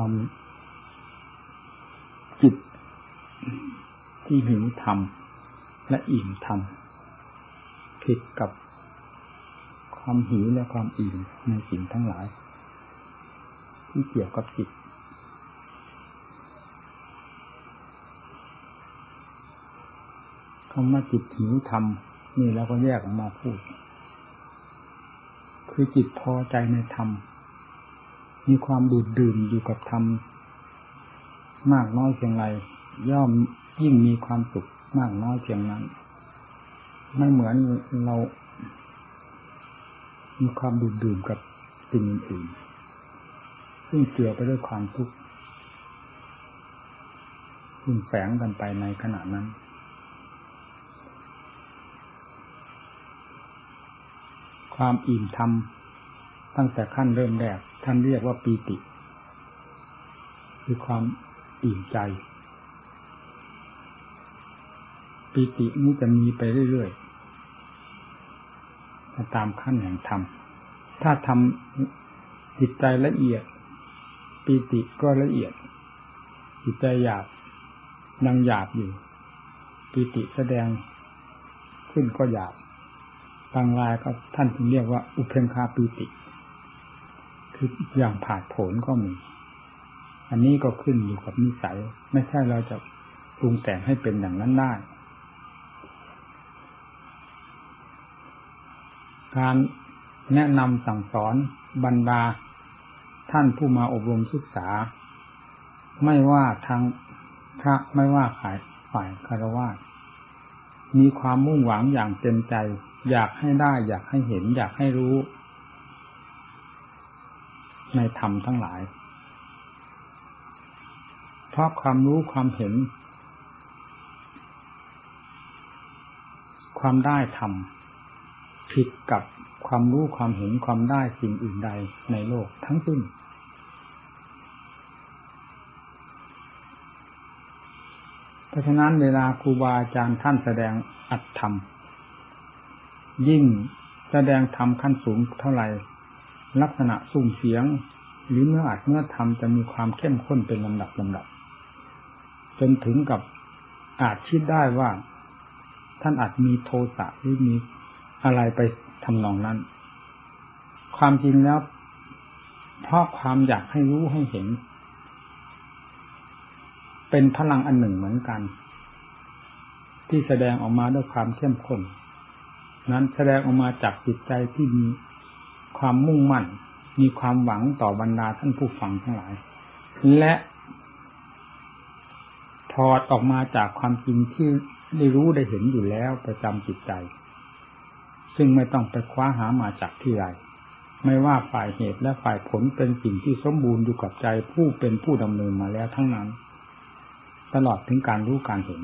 ความจิตที่หิวธรรม และอิ่มธรรมผิดกับความหิวและความอิ่มในสิ่งทั้งหลาย ที่เกี่ยวกับจิตคำว่าจิตหิวธรรมนี่เราก็แยกออกมาพูด คือจิตพอใจในธรรม มีความดูดดื่มอยู่กับธรรมมากน้อยเพียงไรย่อมยิ่งมีความสุขมากน้อยเพียงนั้น ไม่เหมือนเรา มีความดูดดื่มกับสิ่งอื่นซึ่งเกี่ยวไปด้วยความทุกข์ซึ่งแฝงกันไปในขณะนั้นความอิ่มทำตั้งแต่ขั้นเริ่มแรก ท่านเรียกว่าปีติ คือความอิ่มใจ ปีตินี้จะมีไปเรื่อยๆตามขั้นแห่งธรรมถ้าทำจิตใจละเอียด ปีติก็ละเอียด จิตใจหยาบยังหยาบอยู่ ปีติแสดงขึ้นก็หยาบบางรายก็ท่านถึงเรียกว่า อุเพงคาปีติ คืออย่างผาดโผนก็มี อันนี้ก็ขึ้นอยู่กับนิสัย ไม่ใช่เราจะปรุงแต่งให้เป็นอย่างนั้นได้ การแนะนำสั่งสอนบรรดา ท่านผู้มาอบรมศึกษา ไม่ว่าทางพระไม่ว่าฝ่ายฝ่ายคารวะมีความมุ่งหวังอย่างเต็มใจ อยากให้ได้ อยากให้เห็น อยากให้รู้ ในธรรมทั้งหลาย เพราะความรู้ความเห็น ความได้ธรรมผิดกับความรู้ความเห็นความได้สิ่งอื่นใดในโลกทั้งสิ้น เพราะฉะนั้นเวลาครูบาอาจารย์ท่านแสดงอัตธรรม ยิ่งแสดงธรรมขั้นสูงเท่าไหร่ ลักษณะสุ่มเสียง หรือเมื่ออัดเมื่อทำจะมีความเข้มข้นเป็นลำดับลำดับ จนถึงกับอาจคิดได้ว่า ท่านอาจมีโทสะหรือมีอะไรไปทำนองนั้น ความจริงแล้วเพราะความอยากให้รู้ให้เห็น เป็นพลังอันหนึ่งเหมือนกัน ที่แสดงออกมาด้วยความเข้มข้นนั้นแสดงออกมาจากจิตใจที่มี ความมุ่งมั่น มีความหวังต่อบรรดาท่านผู้ฟังทั้งหลาย และถอดออกมาจากความจริงที่ได้รู้ได้เห็นอยู่แล้วประจำจิตใจ ซึ่งไม่ต้องไปคว้าหามาจากที่ใดไม่ว่าฝ่ายเหตุและฝ่ายผลเป็นสิ่งที่สมบูรณ์อยู่กับใจผู้เป็นผู้ดำเนินมาแล้วทั้งนั้น ตลอดถึงการรู้การเห็น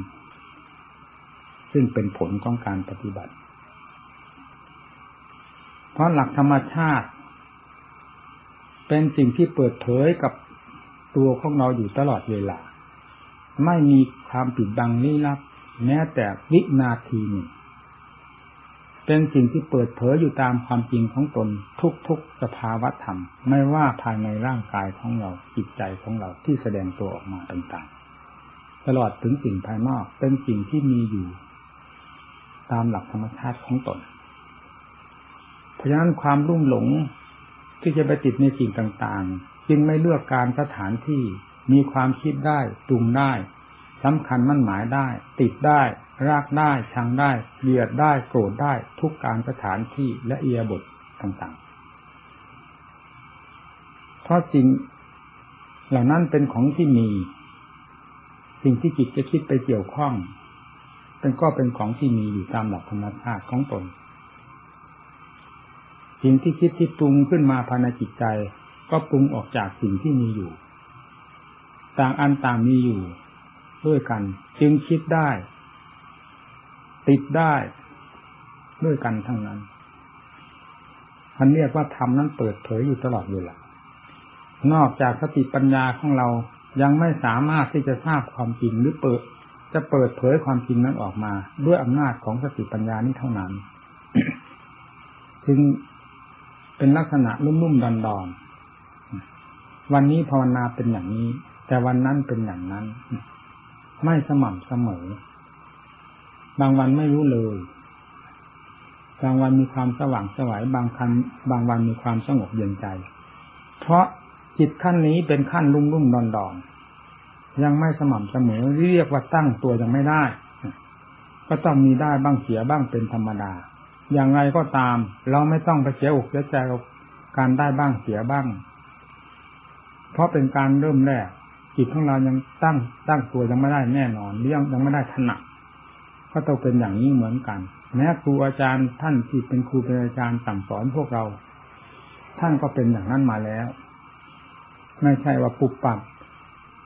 ซึ่งเป็นผลของการปฏิบัติ เพราะหลักธรรมชาติ เป็นสิ่งที่เปิดเผยกับตัวของเราอยู่ตลอดเวลา ไม่มีความปิดบังลี้ลับ แม้แต่วินาทีหนึ่งเป็นสิ่งที่เปิดเผยอยู่ตามความจริงของตนทุกๆสภาวะธรรม ไม่ว่าภายในร่างกายของเราจิตใจของเราที่แสดงตัวออกมาต่างๆ ตลอดถึงสิ่งภายนอกเป็นสิ่งที่มีอยู่ ตามหลักธรรมชาติของตน ราะฉะนั้นความรุ่มหลงที่จะไปติดในสิ่งต่างๆ จึงไม่เลือกการสถานที่มีความคิดได้ปรุงได้สำคัญมั่นหมายได้ ติดได้รากได้ชังได้เกลียดได้โกรธได้ทุกการสถานที่และเอียบทต่างๆ เพราะสิ่งเหล่านั้นเป็นของที่มี สิ่งที่จิตจะคิดไปเกี่ยวข้อง เป็นก็เป็นของที่มีอยู่ตามหลักธรรมชาติของตน สิ่งที่คิดที่ปรุงขึ้นมาภายในจิตใจ ก็ปรุงออกจากสิ่งที่มีอยู่ ต่างอันต่างมีอยู่ ด้วยกัน จึงคิดได้ ติดได้ด้วยกันทั้งนั้นมันเรียกว่าธรรมนั้นเปิดเผยอยู่ตลอดเวลานอกจากสติปัญญาของเรายังไม่สามารถที่จะทราบความจริงหรือเปิด จะเปิดเผยความจริงนั้นออกมา ด้วยอำนาจของสติปัญญานี้เท่านั้น จึง เป็นลักษณะนุ่มๆดอนๆวันนี้ภาวนาเป็นอย่างนี้ แต่วันนั้นเป็นอย่างนั้น ไม่สม่ำเสมอ บางวันไม่รู้เลย บางวันมีความสว่างสวายบางคันบางวันมีความสงบเย็นใจ เพราะจิตขั้นนี้เป็นขั้นรุ่มรุ่มดอนดอนยังไม่สม่ำเสมอเรียกว่าตั้งตัวยังไม่ได้ ก็ต้องมีได้บ้างเสียบ้างเป็นธรรมดา อย่างไรก็ตาม เราไม่ต้องไปเสียอกเสียใจกับการได้บ้างเสียบ้าง เพราะเป็นการเริ่มแรกจิตของเรายังตั้งตั้งตัวยังไม่ได้แน่นอนเรื่องยังไม่ได้ถนัดก็ต้องเป็นอย่างนี้เหมือนกัน แม้ครูอาจารย์ท่านที่เป็นครูเป็นอาจารย์สั่งสอนพวกเรา ท่านก็เป็นอย่างนั้นมาแล้ว ไม่ใช่ว่าปุบปับ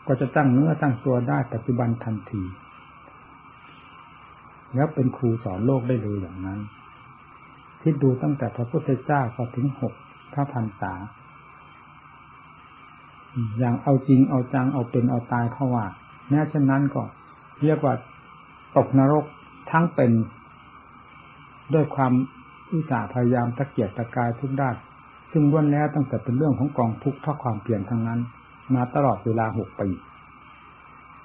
ก็จะตั้งเนื้อตั้งตัวได้ปัจจุบันทันที แล้วเป็นครูสอนโลกได้เลยอย่างนั้น คิดดูตั้งแต่พระพุทธเจ้าก็ถึงหกพระพันษา อย่างเอาจริงเอาจังเอาเป็นเอาตายเข้าว่าแม้เช่นนั้นก็เรียกว่าตกนรกทั้งเป็น ด้วยความอุตสาห์พยายามตะเกียกตะกายทุกด้านซึ่งล้วนแล้วตั้งแต่เป็นเรื่องของกองทุกข์เพราะความเปลี่ยนทั้งนั้น มาตลอดเวลาหกปี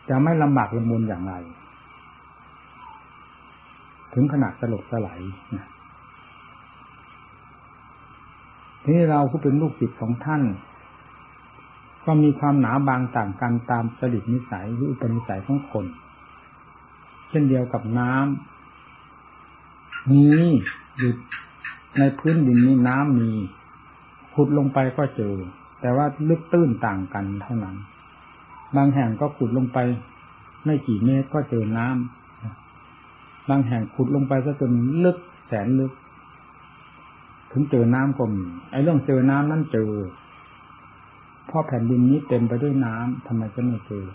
จะไม่ลำบากลำบนอย่างไร ถึงขนาดสลบสลายนะที นี้เราผู้เป็นลูกศิษย์ของท่าน ก็มีความหนาบางต่างกันตามสดิตนิสัยหรืออุปนิสัยของคน เช่นเดียวกับน้ำมีอยู่ในพื้นดินนี้น้ำมีขุดลงไปก็เจอ แต่ว่าลึกตื้นต่างกันเท่านั้น บางแห่งก็ขุดลงไป ไม่กี่เมตรก็เจอน้ำบางแห่งขุดลงไปซะจนลึกแสนลึก ถึงเจอน้ำก็มีไอ้เรื่องเจอน้ำนั่นเจอเพราะแผ่นดินนี้เต็มไปด้วยน้ำทำไมจะไม่เจอ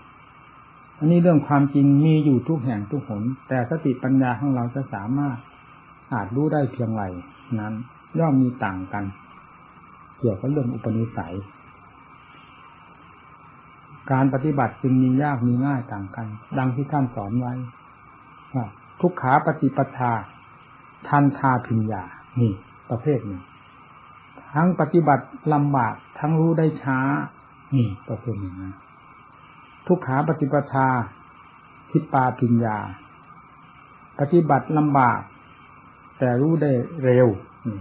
อันนี้เรื่องความจริงมีอยู่ทุกแห่งทุกหน แต่สติปัญญาของเราจะสามารถอาจรู้ได้เพียงไรนั้น ย่อมมีต่างกัน เกี่ยวกับเรื่องอุปนิสัย การปฏิบัติจึงมียากมีง่ายต่างกัน ดังที่ท่านสอนไว้ว่าทุกขาปฏิปทาทันทาพิญญานี่ ประเภทหนึ่งทั้งปฏิบัติลำบากทั้งรู้ได้ช้านี่ประเภทหนึ่งนะทุกขาปฏิปทาทิปาปิญญา ปฏิบัติลำบาก แต่รู้ได้เร็วนี่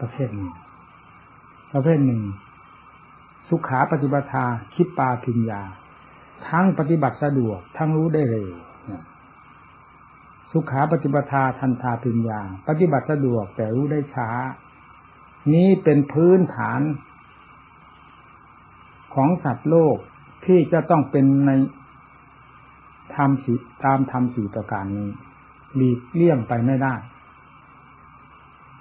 ประเภทหนึ่งประเภทหนึ่ง สุขาปฏิปทาคิปาพิญญา ทั้งปฏิบัติสะดวก ทั้งรู้ได้เร็ว สุขาปฏิปทาทันทาปิญญา ปฏิบัติสะดวกแต่รู้ได้ช้า นี้เป็นพื้นฐาน ของสัตว์โลกที่จะต้องเป็นในธรรมสีตามธรรมสีประการนี้หลีกเลี่ยงไปไม่ได้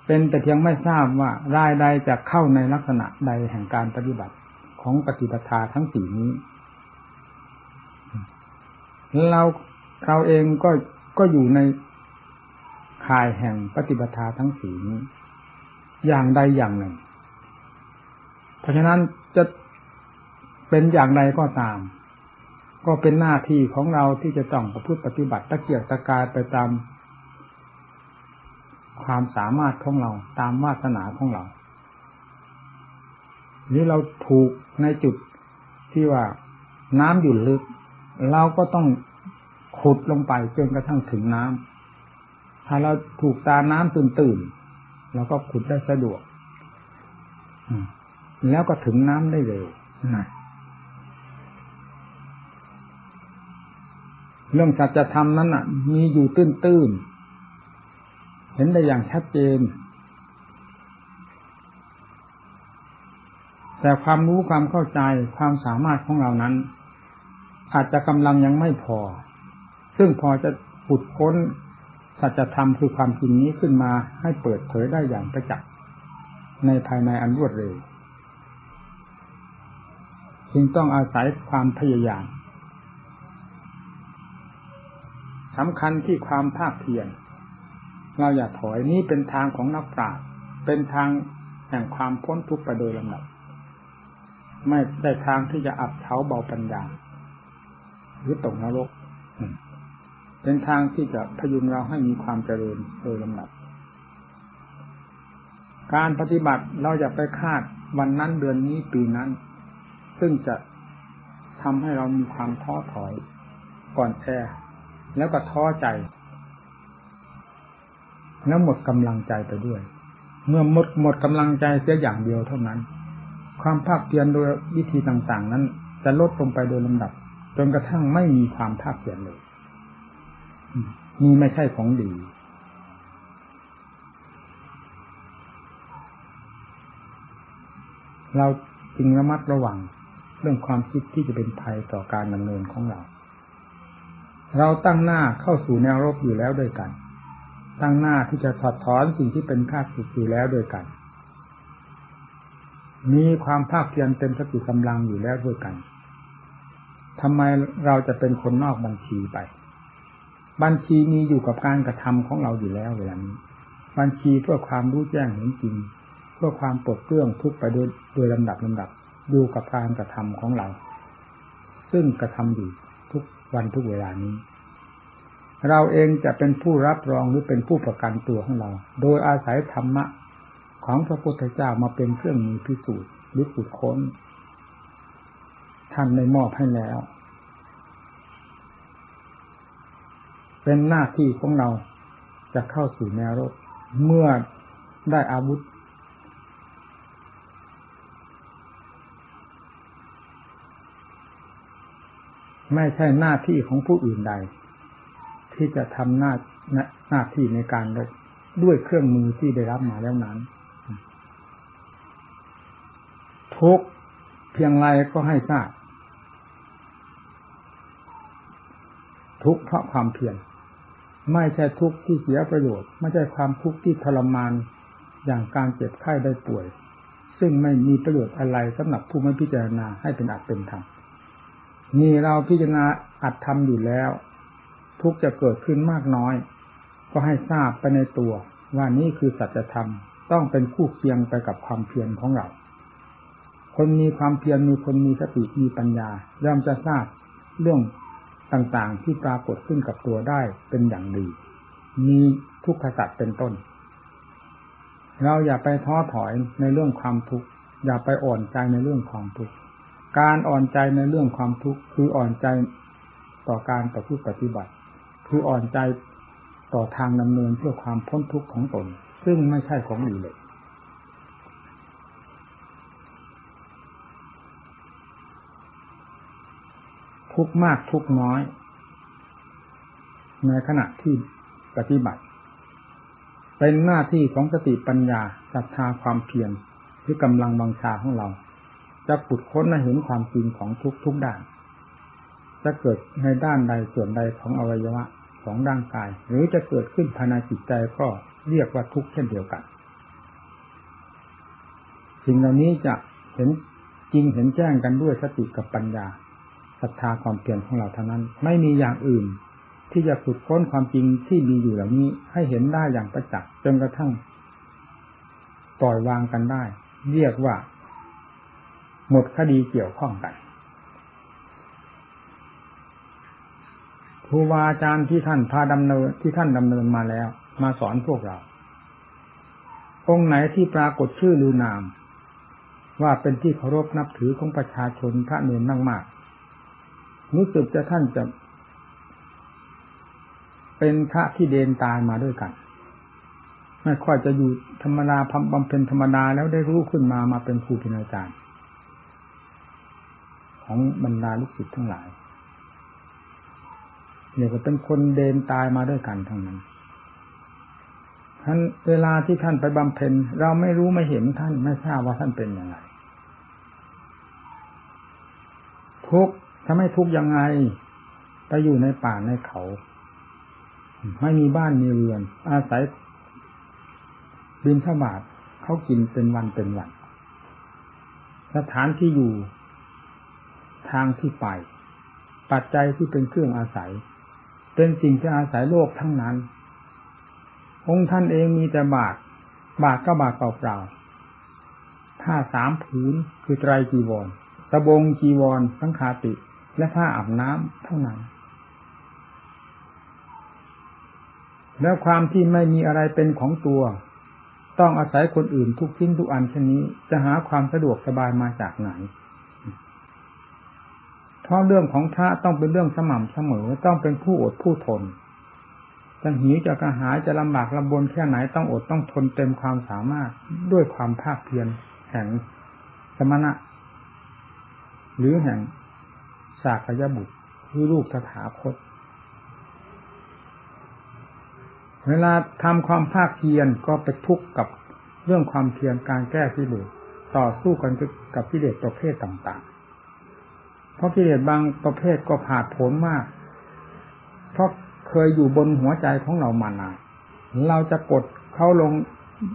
เป็นแต่เพียงไม่ทราบว่ารายใดจะเข้าในลักษณะใดแห่งการปฏิบัติของปฏิปทาทั้งสี่นี้ เราเราเองก็ ก็อยู่ในข่ายแห่งปฏิบัติทั้งสีนี้ อย่างใดอย่างหนึ่ง เพราะฉะนั้นจะเป็นอย่างใดก็ตาม ก็เป็นหน้าที่ของเราที่จะต้องประพฤติปฏิบัติตะเกียกตะกายไปตาม ความสามารถของเราตามวาสนาของเราหรือเราถูกในจุดที่ว่าน้ำอยู่ลึก เราก็ต้อง ขุดลงไปจนกระทั่งถึงน้ำถ้าเราถูกตาน้ำตื่นตื่นเราก็ขุดได้สะดวกแล้วก็ถึงน้ำได้เร็วเรื่องสัจธรรมนั้นอะ มีอยู่ตื้นตื้นเห็นได้อย่างชัดเจน แต่ความรู้ความเข้าใจความสามารถของเรานั้น อาจจะกำลังยังไม่พอ ซึ่งพอจะขุดค้นสัจธรรมคือความจริงนี้ขึ้นมาให้เปิดเผยได้อย่างประจักษ์ในภายในอันรวดเร็วจึงต้องอาศัยความพยายามสำคัญที่ความภาคเพียรเราอย่าถอยนี้เป็นทางของนักปราชญ์เป็นทางแห่งความพ้นทุกข์ไปโดยลำดับไม่ได้ทางที่จะอับเฉาเบาปัญญาหรือตกนรก เป็นทางที่จะพยุงเราให้มีความเจริญโดยลำดับ การปฏิบัติเราอย่าไปคาดวันนั้นเดือนนี้ปีนั้น ซึ่งจะทำให้เรามีความท้อถอย ก่อนแอแล้วก็ท้อใจ แล้วหมดกำลังใจไปด้วย เมื่อหมดหมดกำลังใจเสียอย่างเดียวเท่านั้น ความภาคเพียรโดยวิธีต่างๆ นั้น จะลดลงไปโดยลำดับ จนกระทั่งไม่มีความภาคเพียรเลย นี่ไม่ใช่ของดี เราจึงระมัดระวังเรื่องความคิดที่จะเป็นภัยต่อการดำเนินของเรา เราตั้งหน้าเข้าสู่แนวรบอยู่แล้วด้วยกัน ตั้งหน้าที่จะถอดถอนสิ่งที่เป็นข้าศึกอยู่แล้วด้วยกัน มีความภาคเพียรเต็มสติกำลังอยู่แล้วด้วยกันทำไมเราจะเป็นคนนอกบัญชีไป บัญชีมีอยู่กับการกระทำของเราอยู่แล้วเวลานี้บัญชีเพื่อความรู้แจ้งเห็นจริง เพื่อความปลดเปลื้องทุกไปโดยโดยลำดับลำดับอยู่กับการกระทำของเรา ซึ่งกระทำอยู่ทุกวันทุกเวลานี้ เราเองจะเป็นผู้รับรองหรือเป็นผู้ประกันตัวของเรา โดยอาศัยธรรมะของพระพุทธเจ้ามาเป็นเครื่องมือพิสูจน์หรือขุดค้นท่านในมอบให้แล้ว เป็นหน้าที่ของเราจะเข้าสู่แนวรบเมื่อได้อาวุธ ไม่ใช่หน้าที่ของผู้อื่นใด ที่จะทำหน้าหน้าที่ในการรบด้วยเครื่องมือที่ได้รับมาแล้วนั้น ทุกเพียงไรก็ให้ทราบทุกเพราะความเพียร ไม่ใช่ทุกที่เสียประโยชน์ ไม่ใช่ความทุกข์ที่ทรมานอย่างการเจ็บไข้ได้ป่วย ซึ่งไม่มีประโยชน์อะไรสำหรับผู้ไม่พิจารณาให้เป็นอัตเป็นธรรมนี่เราพิจารณาอัดทำอยู่แล้ว ทุกจะเกิดขึ้นมากน้อย ก็ให้ทราบไปในตัว ว่านี่คือสัจธรรมต้องเป็นคู่เคียงไปกับความเพียรของเรา คนมีความเพียรมีคนมีสติมีปัญญาย่อมจะทราบเรื่อง ต่างๆ ที่ปรากฏขึ้นกับตัวได้เป็นอย่างดี มีทุกขสัตว์เป็นต้น เราอย่าไปท้อถอยในเรื่องความทุกข์อย่าไปอ่อนใจในเรื่องความทุกข์การอ่อนใจในเรื่องความทุกข์คืออ่อนใจต่อการต่อผู้ปฏิบัติ คืออ่อนใจต่อทางดำเนินเพื่อความพ้นทุกข์ของตน ซึ่งไม่ใช่ของดีเลย ทุกมากทุกน้อย ในขณะที่ปฏิบัติ เป็นหน้าที่ของสติปัญญาศรัทธาความเพียรที่กำลังบังชาของเรา จะขุดค้นและเห็นความจริงของทุกทุกด้าน จะเกิดในด้านใดส่วนใดของอวัยวะของร่างกาย หรือจะเกิดขึ้นภายในจิตใจก็เรียกว่าทุกเช่นเดียวกันสิ่งเหล่านี้จะเห็นจริงเห็นแจ้งกันด้วยสติกับปัญญา ศรัทธาความเปลี่ยนของเราเท่านั้น ไม่มีอย่างอื่น ที่จะขุดค้นความจริงที่มีอยู่เหล่านี้ ให้เห็นได้อย่างประจักษ์จนกระทั่งปล่อยวางกันได้ เรียกว่า หมดคดีเกี่ยวข้องกันครูบาอาจารย์ที่ท่านพาดำเนินที่ท่านดำเนินมาแล้ว มาสอนพวกเรา องค์ไหนที่ปรากฏชื่อลือนาม ว่าเป็นที่เคารพนับถือของประชาชนพระเนรมากๆ รู้สึกจะท่านจะ เป็นพระที่เดนตายมาด้วยกัน ไม่ค่อยจะอยู่ธรรมดาพบำเพ็ญธรรมดาแล้วได้รู้ขึ้นมามาเป็นครูเป็นอาจารย์ ของบรรดาลูกศิษย์ทั้งหลายเนี่ยก็เป็นคนเดินตายมาด้วยกันทั้งนั้นท่านเวลาที่ท่านไปบำเพ็ญเราไม่รู้ไม่เห็นท่านไม่ทราบว่าท่านเป็นยังไงทุก ทำให้ทุกยังไงไปอยู่ในป่าในเขา ไม่มีบ้านมีเรือน อาศัยบินทบาทเขากินเป็นวันเป็นวัน สถานที่อยู่ ทางที่ไป ปัจจัยที่เป็นเครื่องอาศัย เป็นสิ่งที่อาศัยโลกทั้งนั้น องค์ท่านเองมีแต่บาท บาทก็บาทเปล่าๆผ้าสามผืนคือไตรจีวร สบงจีวรทั้งคาติ และผ้าอาบน้ำเท่านั้น แล้วความที่ไม่มีอะไรเป็นของตัว ต้องอาศัยคนอื่นทุกทิ้งทุกอันเช่นนี้ จะหาความสะดวกสบายมาจากไหนเพราะเรื่องของพระต้องเป็นเรื่องสม่ำเสมอต้องเป็นผู้อดผู้ทนจะหิวจะกระหายจะลำบากลำบนแค่ไหนต้องอดต้องทนเต็มความสามารถด้วยความภาคเพียรแห่งสมณะ หรือแห่ง สากยบุตรคือลูกตถาคต เวลาทำความภาคเพียรก็ไปทุกข์กับเรื่องความเพียรการแก้กิเลสต่อสู้กันกับกิเลสประเภทต่างๆ เพราะกิเลสบางประเภทก็ผาดโผนมาก เพราะเคยอยู่บนหัวใจของเรามานานเราจะกดเขาลง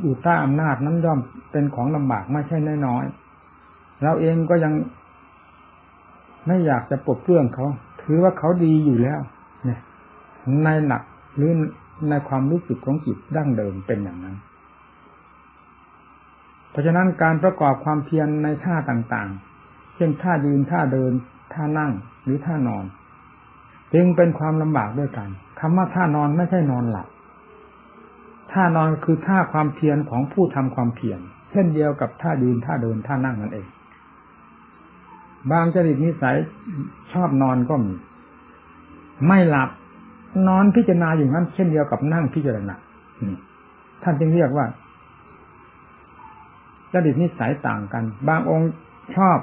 อยู่ใต้อำนาจนั้นย่อมเป็นของลำบากไม่ใช่น้อยๆเราเองก็ยัง ไม่อยากจะปลดเปลื้องเขา ถือว่าเขาดีอยู่แล้ว เนี่ย ในหลักหรือในความรู้สึกของจิตดั้งเดิมเป็นอย่างนั้น เพราะฉะนั้นการประกอบความเพียรในท่าต่างๆ เช่นท่ายืนท่าเดิน ท่านั่งหรือท่านอน จึงเป็นความลำบากด้วยกันคำว่าท่านอนไม่ใช่นอนหลับท่านอนคือท่าความเพียรของผู้ทำความเพียรเช่นเดียวกับท่ายืนท่าเดินท่านั่งนั่นเอง บางจริตนิสัยชอบนอนก็มี ไม่หลับนอนพิจารณาอยู่นั้นเช่นเดียวกับนั่งพิจารณาท่านจึงเรียกว่าจริตนิสัยต่างกัน บางองค์ชอบ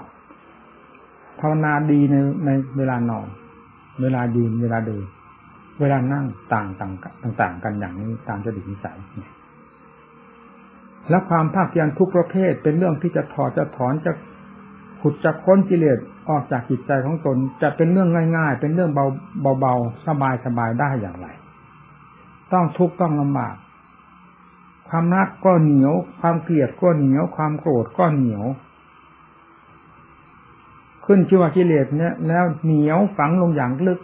ภาวนาดีในในเวลานอน เวลายืนเวลาเดินเวลานั่งต่างต่างต่างกันอย่างนี้ตามจดิตนิสัยและความภาคเพียรทุกประเภทเป็นเรื่องที่จะถอดจะถอนจะ ขุดจะค้นกิเลสออกจากจิตใจของตน จะเป็นเรื่องง่าย ๆ เป็นเรื่องเบาเบาๆสบายๆได้อย่างไร ต้องทุกข์ต้องลำบาก ความรักก็เหนียว ความเกลียดก็เหนียว ความโกรธก็เหนียว ขึ้นชื่อว่ากิเลสเนี่ย แล้วเหนียวฝังลงอย่างลึก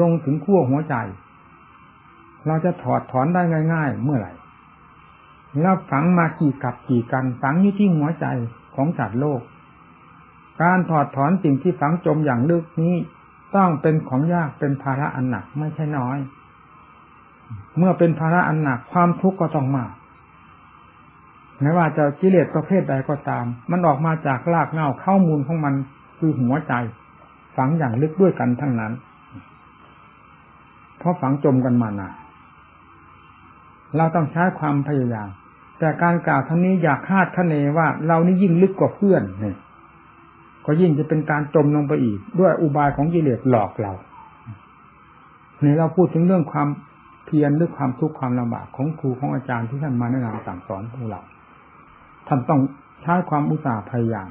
ลงถึงขั้วหัวใจ เราจะถอดถอนได้ง่าย ๆ เมื่อไหร่แล้วฝังมากี่กับกี่กันฝังอยู่ที่หัวใจของสัตว์โลก การถอดถอนสิ่งที่ฝังจมอย่างลึกนี้ ต้องเป็นของยากเป็นภาระอันหนักไม่ใช่น้อย เมื่อเป็นภาระอันหนักความทุกข์ก็ต้องมาไม่ว่าจะกิเลสประเภทใดก็ตาม มันออกมาจากรากเหง้าเข้ามูลของมันคือหัวใจ ฝังอย่างลึกด้วยกันทั้งนั้น เพราะฝังจมกันมานานเราต้องใช้ความพยายาม แต่การกล่าวทั้งนี้อยากคาดคะเนว่า เรานี่ยิ่งลึกกว่าเพื่อนเนี่ย ก็ยิ่งจะเป็นการจมลงไปอีก ด้วยอุบายของกิเลสหลอกเราเนี่ยเราพูดถึงเรื่องความเพียรหรือความทุกข์ความลำบากของครูของอาจารย์ที่ท่านมาแนะนำสั่งสอนพวกเราท่านต้องใช้ความอุตสาห์พยายาม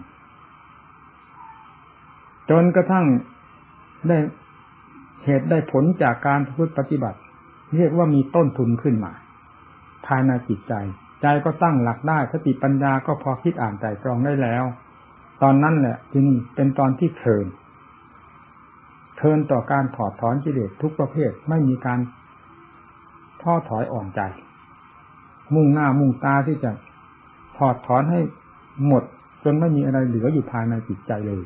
จนกระทั่งได้เหตุได้ผลจากการพูดปฏิบัติ เรียกว่ามีต้นทุนขึ้นมา ภายในจิตใจ ใจก็ตั้งหลักได้สติปัญญาก็พอคิดอ่านใจตรองได้แล้ว ตอนนั้นแหละจึงเป็นตอนที่เทินเทินต่อการถอดถอนกิเลสทุกประเภทไม่มีการท้อถอยอ่อนใจ มุ่งหน้ามุ่งตาที่จะถอดถอนให้หมด จนไม่มีอะไรเหลืออยู่ภายในจิตใจเลย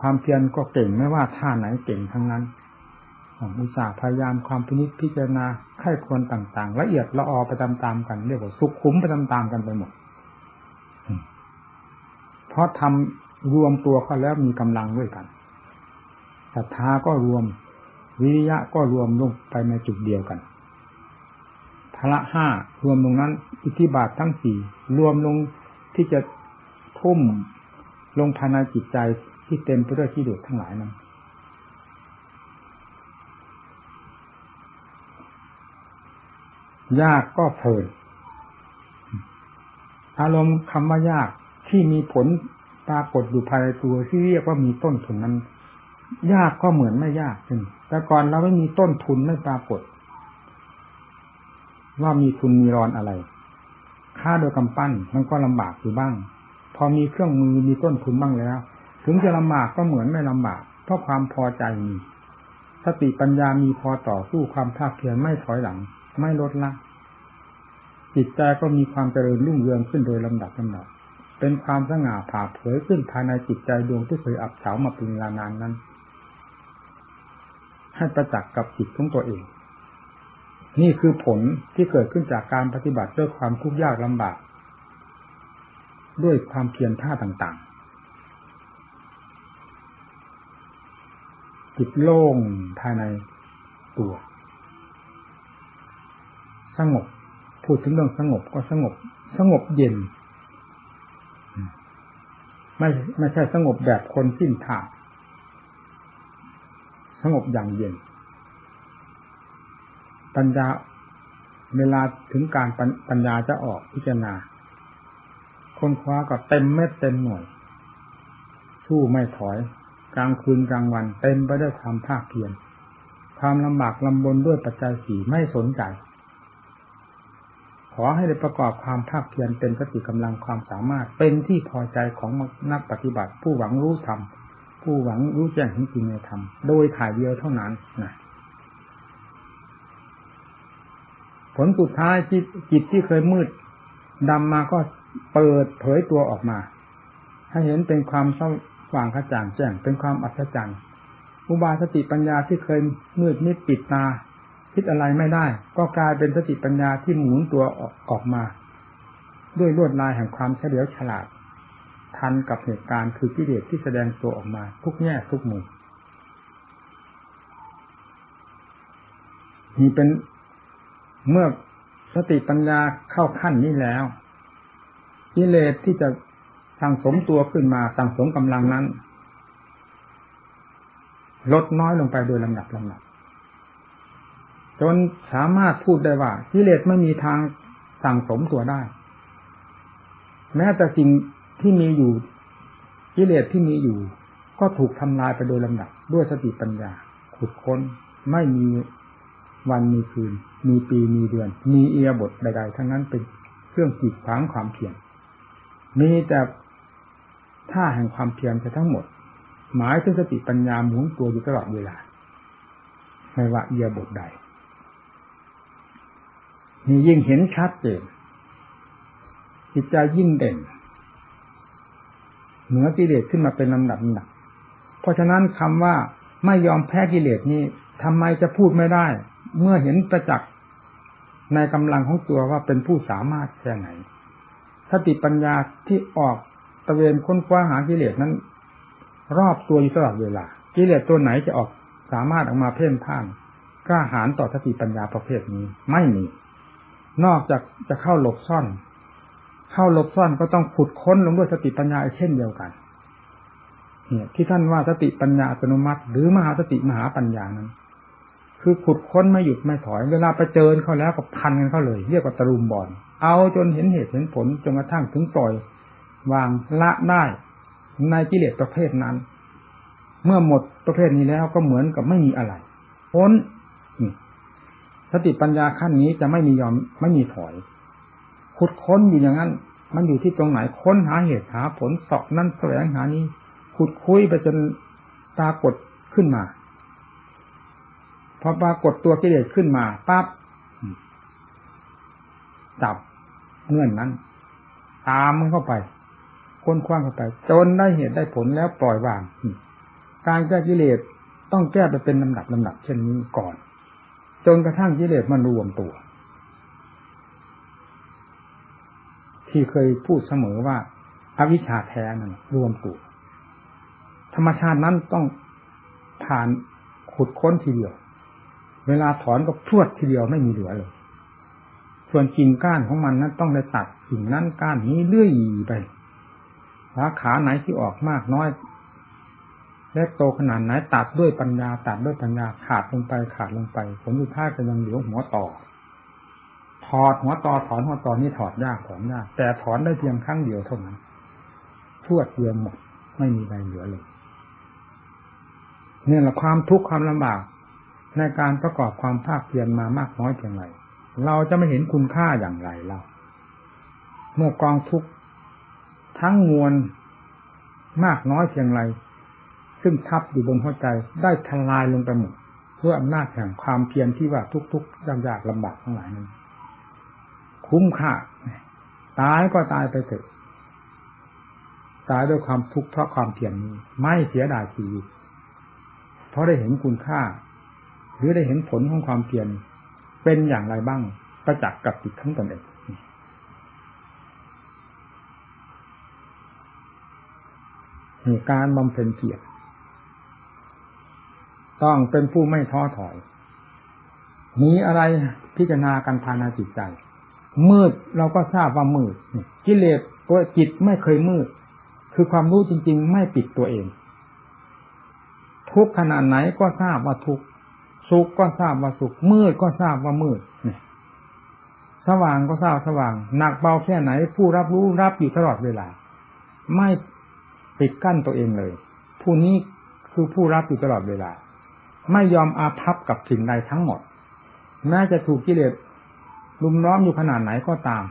ความเพียรก็เก่งไม่ว่าท่าไหนเก่งทั้งนั้นอุตสาห์พยายามความพินิจพิจารณาไข้ควรต่าง ๆ ละเอียดละออไปตามๆกันเรียกว่าสุขคุ้มไปตามๆกันไปหมด เพราะทำรวมตัวเขาแล้วมีกำลังด้วยกันศรัทธาก็รวม วิริยะก็รวมลงไปในจุดเดียวกันพละห้ารวมตรงนั้น อิทธิบาททั้งสี่รวมลงที่จะทุ่มลงภายในจิตใจที่เต็มไปด้วยที่ดือดทั้งหลายนั้นยากก็เพลินอารมณ์คำว่ายาก ที่มีผลปรากฏอยู่ภายในตัวที่เรียกว่ามีต้นทุนนั้น ยากก็เหมือนไม่ยากขึ้นแต่ก่อนเราไม่มีต้นทุนไม่ปรากฏ ว่ามีทุนมีรอนอะไร ค่าโดยกำปั้นมันก็ลำบากอยู่บ้าง พอมีเครื่องมือมีต้นทุนบ้างแล้ว ถึงจะลำบากก็เหมือนไม่ลำบาก เพราะความพอใจมีสติปัญญามีพอต่อสู้ความภาคเพียรไม่ถอยหลัง ไม่ลดละจิตใจก็มีความเจริญรุ่งเรืองขึ้นโดยลำดับลำดับ เป็นความสง่าผ่าเผยขึ้นภายในจิตใจดวงที่เคยอับเฉามาเป็นเวลานานนั้น ให้ประจักษ์กับจิตของตัวเอง นี่คือผลที่เกิดขึ้นจากการปฏิบัติด้วยความทุกข์ยากลำบาก ด้วยความเพียรท่าต่างๆ จิตโล่งภายในตัว สงบ พูดถึงเรื่องสงบก็สงบ สงบเย็น ไม่ไม่ใช่สงบแบบคนสิ้นท่าสงบอย่างเย็น ปัญญาเวลาถึงการปัญญาจะออกพิจารณาคนคว้าก็เต็มเม็ดเต็มหน่วย สู้ไม่ถอย กลางคืนกลางวันเต็มไปด้วยความภาคเพียรความลำบากลำบนด้วยปัจจัยสี่ไม่สนใจ ขอให้ได้ประกอบความภาคเพียรเป็นสติกำลังความสามารถ เป็นที่พอใจของนักปฏิบัติ ผู้หวังรู้ธรรมผู้หวังรู้แจ้งจริงในธรรมโดยถ่ายเดียวเท่านั้นนะผลสุดท้ายจิตจิตที่เคยมืดดำมาก็เปิดเผยตัวออกมา ให้เห็นเป็นความสว่างกระจ่างแจ้งเป็นความอัศจรรย์อุบาสติปัญญาที่เคยมืดมิดปิดตา คิดอะไรไม่ได้ ก็กลายเป็นสติปัญญาที่หมุนตัวออกมา ด้วยลวดลายแห่งความเฉลียวฉลาด ทันกับเหตุการณ์คือกิเลสที่แสดงตัวออกมา ทุกแง่ทุกมุมนี่เป็นเมื่อสติปัญญาเข้าขั้นนี้แล้วกิเลสที่จะสั่งสมตัวขึ้นมาสั่งสมกำลังนั้น ลดน้อยลงไปโดยลำดับลำดับ จนสามารถพูดได้ว่ากิเลสไม่มีทางสั่งสมตัวได้ แม้แต่สิ่งที่มีอยู่กิเลสที่มีอยู่ ก็ถูกทำลายไปโดยลำดับด้วยสติปัญญา ขุดค้นไม่มีวันมีคืน มีปีมีเดือน มีเอียบทใด ๆ ทั้งนั้นเป็นเครื่องกีดขวางความเพียรมีแต่ท่าแห่งความเพียรจะทั้งหมด หมายถึงสติปัญญาหมุนตัวอยู่ตลอดเวลาไม่ว่าเอียบทใด มียิ่งเห็นชัดเจนจิตใจยิ่งเด่น เหนือกิเลสขึ้นมาเป็นลำดับหนัก เพราะฉะนั้นคำว่าไม่ยอมแพ้กิเลสนี้ทำไมจะพูดไม่ได้ เมื่อเห็นประจักษ์ในกำลังของตัวว่าเป็นผู้สามารถแค่ไหนสติปัญญาที่ออกตะเวนค้นคว้าหากิเลสนั้น รอบตัวอยู่ตลอดเวลากิเลสตัวไหนจะออกสามารถออกมาเพ่นพ่านกล้าหาญต่อสติปัญญาประเภทนี้ไม่มี นอกจากจะเข้าหลบซ่อน เข้าหลบซ่อนก็ต้องขุดค้นลงด้วยสติปัญญาเช่นเดียวกันเนี่ยที่ท่านว่าสติปัญญาอัตโนมัติ หรือมหาสติมหาปัญญานั้น คือขุดค้นไม่หยุดไม่ถอย เวลาไปเจอเขาแล้วก็พันกันเข้าเลย เรียกว่าตะลุมบอลเอาจนเห็นเหตุเห็นผลจนกระทั่งถึงปล่อยวางละได้ในกิเลสประเภทนั้น เมื่อหมดประเภทนี้แล้วก็เหมือนกับไม่มีอะไรพ้น สติปัญญาขั้นนี้จะไม่มียอมไม่มีถอยขุดค้นอยู่อย่างนั้น มันอยู่ที่ตรงไหนค้นหาเหตุหาผลสอบนั่นแสวงหานี้ขุดคุยไปจนปรากฏขึ้นมา พอปรากฏตัวกิเลสขึ้นมาปั๊บจับเงื่อนนั้น ตามมันเข้าไป ค้นคว้างเข้าไป จนได้เหตุได้ผลแล้วปล่อยวาง การแก้กิเลสต้องแก้ไปเป็นลำดับลำดับเช่นนี้ก่อน จนกระทั่งกิเลสมันรวมตัว ที่เคยพูดเสมอว่าอาวิชชาแท้นั้นรวมตัว ธรรมชาตินั้นต้องผ่านขุดค้นทีเดียว เวลาถอนก็พรวดทีเดียวไม่มีเหลือเลย ส่วนกิ่งก้านของมันนั้นต้องได้ตัดกิ่งนั้นก้านนี้เลื่อยไปสาขาไหนที่ออกมากน้อย เล็กโตขนาดไหนตัดด้วยปัญญาตัดด้วยปัญญาขาดลงไปขาดลงไปผลสุดท้ายก็ยังเหลือหัวต่อ ถอดหัวต่อถอนหัวตอนี่ถอดยากถอนยากแต่ถอนได้เพียงครั้งเดียวเท่านั้นพวดเดียวหมดไม่มีอะไรเหลือเลยนี่แหละความทุกข์ความลำบาก ในการประกอบความภาคเพียรมามากน้อยเพียงไรเราจะไม่เห็นคุณค่าอย่างไรเราเมื่อกองทุกข์ทั้งมวลมากน้อยเพียงไร ซึ่งทับอยู่บนหัวใจได้ทลายลงไปหมดเพื่ออำนาจแห่งความเพียรที่ว่าทุกๆยากๆลำบากทั้งหลายนั้นคุ้มค่าตายก็ตายไปเถอะตายด้วยความทุกข์เพราะความเพียรนี้ ไม่เสียดายชีวิตเพราะได้เห็นคุณค่า หรือได้เห็นผลของความเพียรเป็นอย่างไรบ้างประจักษ์กับจิตของตนเองการบำเพ็ญเพียร ต้องเป็นผู้ไม่ท้อถอยมีอะไรพิจารณากันภายในจิตใจ มืดเราก็ทราบว่ามืดกิเลสตัวจิตไม่เคยมืด คือความรู้จริง ๆ ไม่ปิดตัวเอง ทุกขนาดไหนก็ทราบว่าทุกสุขก็ทราบว่าสุขมืดก็ทราบว่ามืดสว่างก็ทราบสว่าง หนักเบาแค่ไหน ผู้รับรู้รับอยู่ตลอดเวลา ไม่ปิดกั้นตัวเองเลย ผู้นี้คือผู้รับอยู่ตลอดเวลา ไม่ยอมอาภัพกับสิ่งใดทั้งหมด แม้จะถูกกิเลสลุมล้อมอยู่ขนาดไหนก็ตาม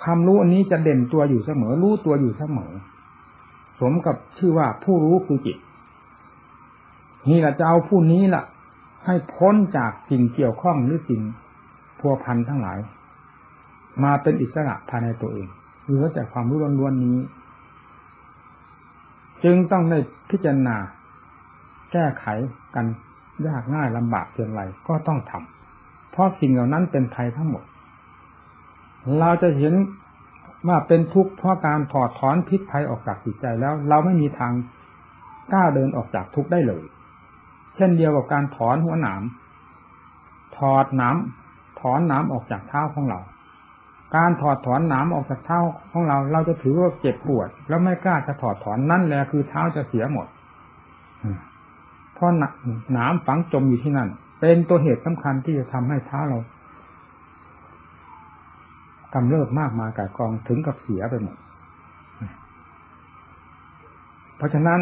ความรู้อันนี้จะเด่นตัวอยู่เสมอ รู้ตัวอยู่เสมอ สมกับชื่อว่าผู้รู้คือจิต นี่แหละจะเอาผู้นี้ล่ะ ให้พ้นจากสิ่งเกี่ยวข้องหรือสิ่งพัวพันทั้งหลาย มาเป็นอิสระภายในตัวเองเหลือแต่ความรู้ล้วนๆนี้ จึงต้องได้พิจารณา แก้ไขกันยากง่ายลำบากเพียงไรก็ต้องทำเพราะสิ่งเหล่านั้นเป็นภัยทั้งหมด เราจะเห็นว่าเป็นทุกข์เพราะการถอดถอนพิษภัยออกจากจิตใจแล้ว เราไม่มีทางก้าวเดินออกจากทุกข์ได้เลย เช่นเดียวกับการถอนหัวหนามถอดน้ำถอนน้ำออกจากเท้าของเรา การถอดถอนนามออกจากเท้าของเรา เราจะถือว่าเจ็บปวด แล้วไม่กล้าจะถอดถอนนั่นแหละคือเท้าจะเสียหมด เพราะหนามฝังจมอยู่ที่นั่น เป็นตัวเหตุสำคัญที่จะทำให้เท้าเรากำเริบมากมายกายกองถึงกับเสียไปหมด เพราะฉะนั้น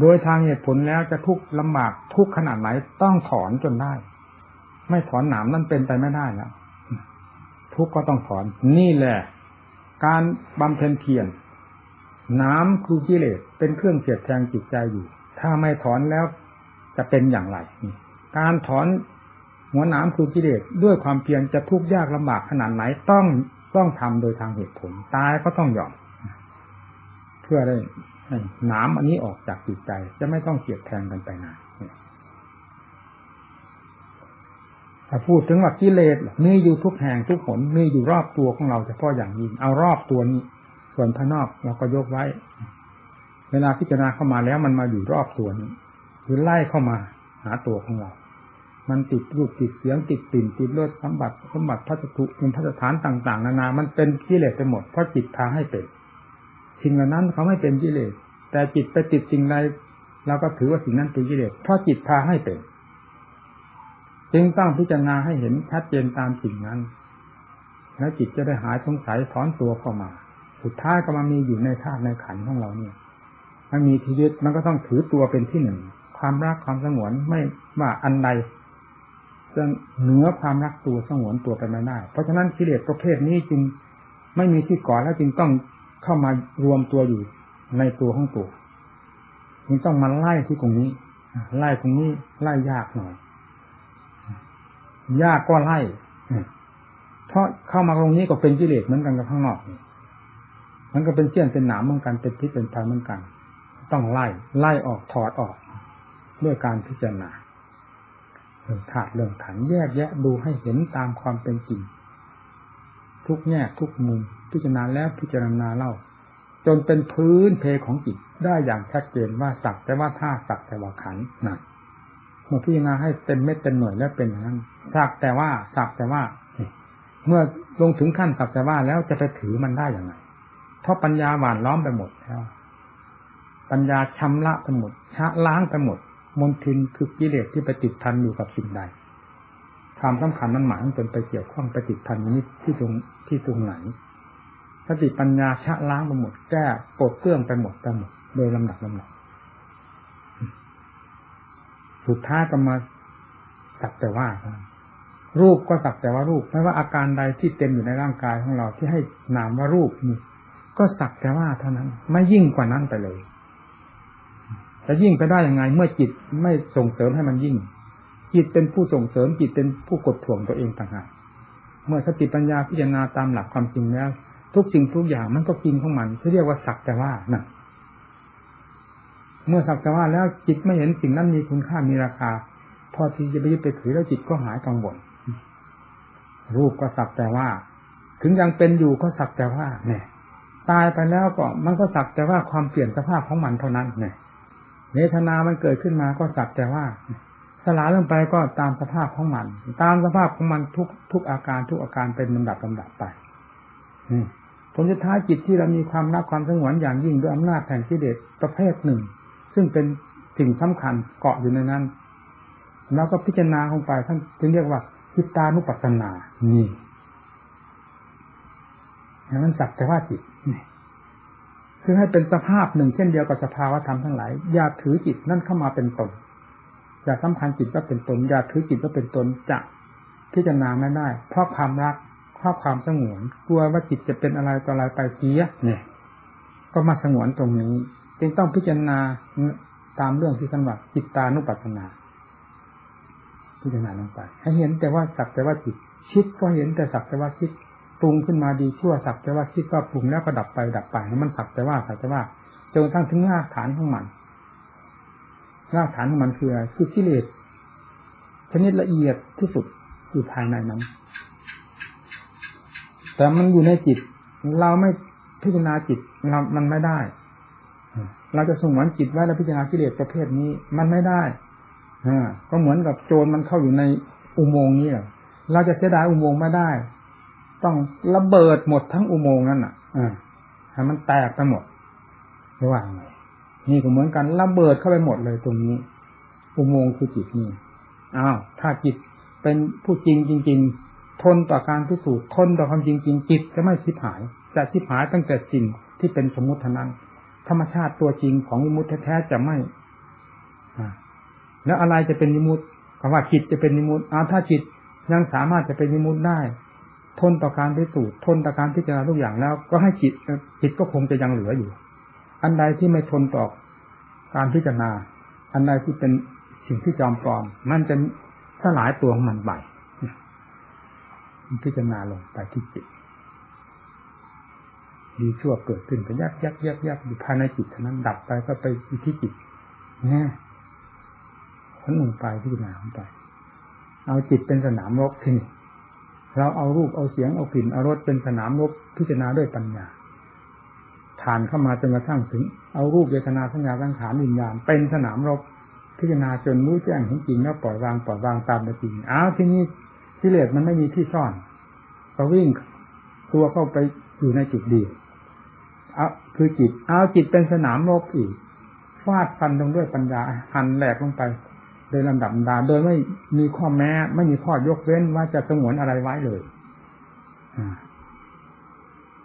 โดยทางเหตุผลแล้วจะทุกข์ลำบากทุกขนาดไหนต้องถอนจนได้ ไม่ถอนหนามนั่นเป็นไปไม่ได้แล้วทุกข์ก็ต้องถอน นี่แหละ การบำเพ็ญเพียรน้ำคือกิเลสเป็นเครื่องเสียดแทงจิตใจอยู่ ถ้าไม่ถอนแล้ว จะเป็นอย่างไร การถอนหัวน้ำคือกิเลสด้วยความเพียรจะทุกข์ยากลำบากขนาดไหนต้องต้องทำโดยทางเหตุผล ตายก็ต้องยอม เพื่อได้น้ำอันนี้ออกจากจิตใจ จะไม่ต้องเสียดแทงกันไปนานถ้าพูดถึงว่ากิเลสมีอยู่ทุกแห่งทุกผลมีอยู่รอบตัวของเราเฉพาะอย่างยิ่งเอารอบตัวนี้ ส่วนภายนอกเราก็ยกไว้ เวลาพิจารณาเข้ามาแล้วมันมาอยู่รอบตัวนี้ คือไล่เข้ามาหาตัวของเรา มันติดรูปติดเสียงติดปิ่นติดรสสมบัติสมบัติพัสดุเป็นพัสถานต่าง ๆ นานา มันเป็นกิเลสไปหมดเพราะจิตพาให้เป็นสิ่งเหล่านั้นเขาไม่เป็นกิเลสแต่จิตไปติดสิ่งใดเราก็ถือว่าสิ่งนั้นเป็นกิเลสเพราะจิตพาให้เป็นจึงต้องพิจารณาให้เห็นชัดเจนตามสิ่งนั้น แล้วจิตจะได้หายสงสัยถอนตัวเข้ามา สุดท้ายก็มามีอยู่ในธาตุในขันของเราเนี่ยมันมีที่ยึดมันก็ต้องถือตัวเป็นที่หนึ่ง ความรักความสงวนไม่ว่าอันใดจะเหนือความรักตัวสงวนตัวไปไม่ได้ เพราะฉะนั้นกิเลสประเภทนี้จึงไม่มีที่ก่อแล้วจึงต้องเข้ามารวมตัวอยู่ในตัวของตัวจึงต้องมาไล่ที่ตรงนี้ ไล่ตรงนี้ไล่ยากหน่อย ยากก็ไล่เพราะเข้ามาตรงนี้ก็เป็นกิเลสเหมือนกันกับข้างนอก มันก็เป็นเชี่ยนเป็นหนามเหมือนกันเป็นพิษเป็นภัยเหมือนกัน ต้องไล่ไล่ออกถอดออก ด้วยการพิจารณาเรื่องถาดเรื่องขันแยกแยะดูให้เห็นตามความเป็นจริง ทุกแง่ทุกมุมพิจารณาแล้วพิจารณาเล่า จนเป็นพื้นเพของจิตได้อย่างชัดเจนว่าสักแต่ว่าท่าสักแต่ว่าขันนั่นเมื่อพิจารณาให้เต็มเม็ดเต็มหน่วยแล้วเป็นอย่างนั้นสักแต่ว่าสักแต่ว่า เมื่อลงถึงขั้นสักแต่ว่าแล้วจะไปถือมันได้อย่างไรเพราะปัญญาหวานล้อมไปหมดแล้ว ปัญญาชำระไปหมดชะล้างไปหมด มนทินคือกิเลสที่ไปติดพันอยู่กับสิ่งใดความสำคัญมันหมายจนไปเกี่ยวข้องไปติดพันนี้ที่ตรงที่ตรงไหนสติปัญญาชะล้างไปหมดแก้ปลดเครื่องไปหมดไปหมดโดยลำดับลำดับสุดท้ายก็มาสักแต่ว่า รูปก็สักแต่ว่ารูปไม่ว่าอาการใดที่เต็มอยู่ในร่างกายของเราที่ให้นามว่ารูปนี่ก็สักแต่ว่าเท่านั้น ไม่ยิ่งกว่านั้นไปเลย จะยิ่งไปได้ยังไง เมื่อจิตไม่ส่งเสริมให้มันยิ่ง จิตเป็นผู้ส่งเสริมจิตเป็นผู้กดถ่วงตัวเองต่างหากเมื่อสติปัญญาพิจารณาตามหลักความจริงแล้ว ทุกสิ่งทุกอย่างมันก็กินของมันที่เรียกว่าสักแต่ว่านั่นเมื่อสักแต่ว่าแล้วจิตไม่เห็นสิ่งนั้นมีคุณค่ามีราคา พอที่จะไปยึดไปถือแล้วจิตก็หายกังวลรูปก็สักแต่ว่า ถึงยังเป็นอยู่ก็สักแต่ว่า เนี่ย ตายไปแล้วก็มันก็สักแต่ว่าความเปลี่ยนสภาพของมันเท่านั้นเนี่ย เวทนามันเกิดขึ้นมาก็สักแต่ว่า สลายลงไปก็ตามสภาพของมัน ตามสภาพของมันทุกทุกอาการทุกอาการเป็นลำดับลำดับไปผลสุดท้ายจิตที่เรามีความรักความสงวนอย่างยิ่งด้วยอำนาจแห่งกิเลสประเภทหนึ่ง ซึ่งเป็นสิ่งสำคัญเกาะอยู่ในนั้น แล้วก็พิจารณาลงไปท่านจึงเรียกว่าจิตตานุปัสสนา นี่นั้นสักแต่ว่าจิต คือให้เป็นสภาพหนึ่งเช่นเดียวกับสภาวะธรรมทั้งหลาย อย่าถือจิตนั่นเข้ามาเป็นตน อย่าสำคัญจิตว่าเป็นตน อย่าถือจิตว่าเป็นตนจะพิจารณาไม่ได้ เพราะความรัก เพราะความสงวน กลัวว่าจิตจะเป็นอะไรต่ออะไรไปเสียเนี่ย ก็มาสงวนตรงนี้ จึงต้องพิจารณาตามเรื่องที่ท่านว่าจิตตานุปัสสนา พิจารณาลงไป ให้เห็นแต่ว่าสักแต่ว่าจิต คิดก็เห็นแต่สักแต่ว่าคิด ปรุงขึ้นมาดีชั่วสักแต่ว่าคิดก็ปรุงแล้วก็ดับไปดับไปมันสักแต่ว่าสักแต่ว่าจนทั้งถึงรากฐานของมันรากฐานของมันคืออะไรคือกิเลสชนิดละเอียดที่สุดอยู่ภายในนั้น แต่มันอยู่ในจิต เราไม่พิจารณาจิตเรามันไม่ได้ เราจะสงวนจิตไว้แล้วพิจารณากิเลสประเภทนี้ มันไม่ได้ก็เหมือนกับโจรมันเข้าอยู่ในอุโมงค์นี้เราจะเสียดายอุโมงค์ไม่ได้ ต้องระเบิดหมดทั้งอุโมงค์นั่นอะอ่าให้มันแตกไปหมดระหว่างนี่ก็เหมือนกันระเบิดเข้าไปหมดเลยตรงนี้ อุโมงค์คือจิตนี่อ้าวถ้าจิตเป็นผู้จริงจริง ๆ ทนต่อการพิสูจน์ทนต่อความจริงจริงจิตจะไม่ชิบหาย จะชิบหายตั้งแต่สิ่งที่เป็นสมมติเท่านั้น ธรรมชาติตัวจริงของมิมุติแท้ๆจะไม่แล้วอะไรจะเป็นมิมุติคำว่าจิตจะเป็นมิมุติอ้าวถ้าจิตยังสามารถจะเป็นมิมุติได้ ทนต่อการพิสูจน์ทนต่อการพิจารณาทุกอย่างแล้ว ก็ให้จิตจิตก็คงจะยังเหลืออยู่ อันใดที่ไม่ทนต่อการพิจารณา อันใดที่เป็นสิ่งที่จอมปลอม มันจะสลายตัวของมันไปพิจารณาลงไปที่จิตดีชั่วเกิดขึ้นก็ยักยักยักยักอยู่ภายในจิตเท่านั้นดับไปก็ไปที่จิตแน่คนลงไปพิจารณาลงไป เอาจิตเป็นสนามรบที่นี่ เราเอารูปเอาเสียงเอากลิ่นเอารสเป็นสนามรบพิจารณาด้วยปัญญาผ่านเข้ามาจนกระทั่งถึง เอารูปเวทนาสัญญาสังขารวิญญาณเป็นสนามรบพิจารณาจนรู้แจ้งเห็นจริงแล้วปล่อยวางปล่อยวางตามไปจริงอ้าวที่นี้กิเลสมันไม่มีที่ซ่อนก็วิ่งตัวเข้าไปอยู่ในจุดดีเอาคือจิตเอาจิตเป็นสนามรบอีกฟาดฟันลงด้วยปัญญาหันแหลกลงไป โดยลำดับดา โดยไม่มีข้อแม้ ไม่มีข้อยกเว้นว่าจะสงวนอะไรไว้เลย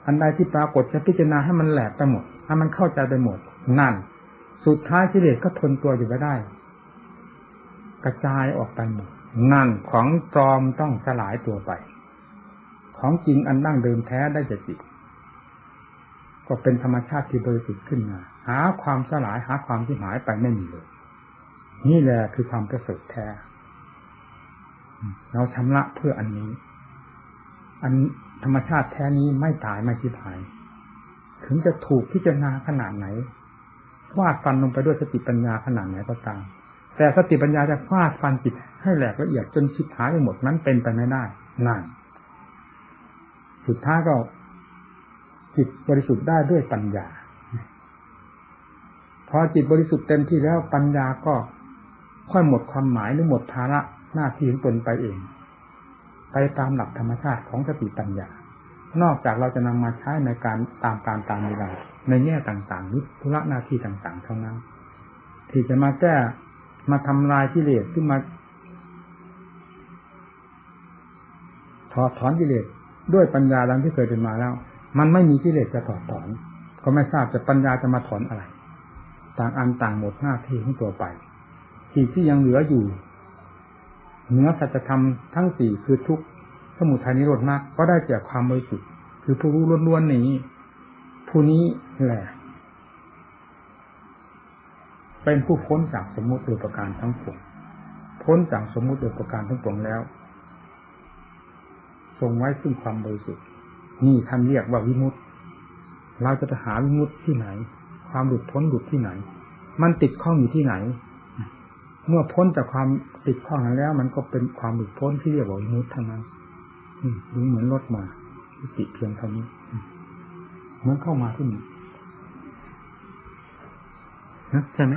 อันใดที่ปรากฏจะพิจารณาให้มันแหลกไปหมดให้มันเข้าใจไปหมด นั่น สุดท้ายกิเลสก็ทนตัวอยู่ไม่ได้ กระจายออกไปหมดนั่นของปลอมต้องสลายตัวไป ของจริงอันดั้งเดิมแท้ได้จะจิตก็เป็นธรรมชาติที่บริสุทธิ์ขึ้นมา หาความสลายหาความที่หายไปไม่มีเลย นี่แหละคือความประเสริฐแท้ เราชำระเพื่ออันนี้ อันธรรมชาติแท้นี้ไม่ตายไม่ทิพาย ถึงจะถูกพิจารณาขนาดไหนฟาดฟันลงไปด้วยสติปัญญาขนาดไหนก็ตาม แต่สติปัญญาจะฟาดฟันจิตให้แหลกละเอียดจนชิบหายไปหมดนั้นเป็นไปไม่ได้นั่นสุดท้ายก็จิตบริสุทธิ์ได้ด้วยปัญญา พอจิตบริสุทธิ์เต็มที่แล้วปัญญาก็ ค่อยหมดความหมายหรือหมดภาระหน้าที่ของตนไปเอง ไปตามหลักธรรมชาติของสติปัญญา นอกจากเราจะนำมาใช้ในการตามการตามเวลาในแง่ต่างๆนิธุระหน้าที่ต่างๆเท่านั้น ที่จะมาแก้มาทำลายกิเลสขึ้นมาถอดถอนกิเลสด้วยปัญญาดังที่เคยเป็นมาแล้ว มันไม่มีกิเลสจะถอดถอน ก็ไม่ทราบจะปัญญาจะมาถอนอะไร ต่างอันต่างหมดหน้าที่ของตัวไป สิ่งที่ยังเหลืออยู่เหนือสัจธรรมทั้งสี่คือทุกสมุทัยนิโรธมากก็ได้จากความบริสุทธิ์คือผู้รู้ล้วนๆนี้ ผู้นี้แหละเป็นผู้พ้นจากสมมติโดยประการทั้งปวงพ้นจากสมมติโดยประการทั้งปวงแล้วทรงไว้ซึ่งความบริสุทธิ์นี่ท่านเรียกว่าวิมุตติเราจะไปหาวิมุตติที่ไหน ความหลุดพ้นหลุดที่ไหน มันติดข้องอยู่ที่ไหน เมื่อพ้นจากความติดข้องแล้ว มันก็เป็นความหลุดพ้นที่เรียกว่ามุตเท่านั้นนี่เหมือนลดมาที่ติเพียงเท่านี้มันเข้ามาที่นี่นะใช่ไหม